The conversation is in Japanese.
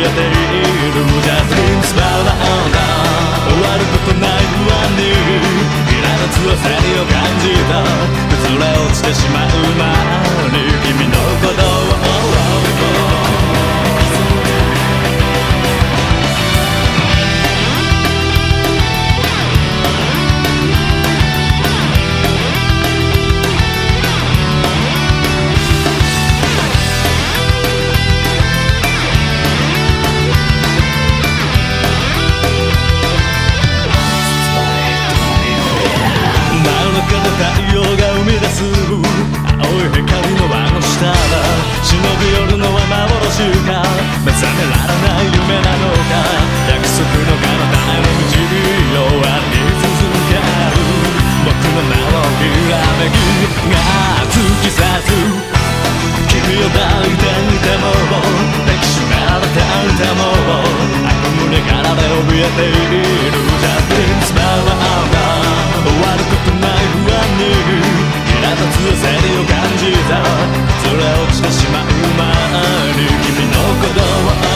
えているスパ終わることない不安にいらぬ強さにを感じた。崩れ落ちてしまう。増えているじゃつらな終わることない不安に苛立つ焦りを感じた。それ落ちてしまう前に君の鼓動を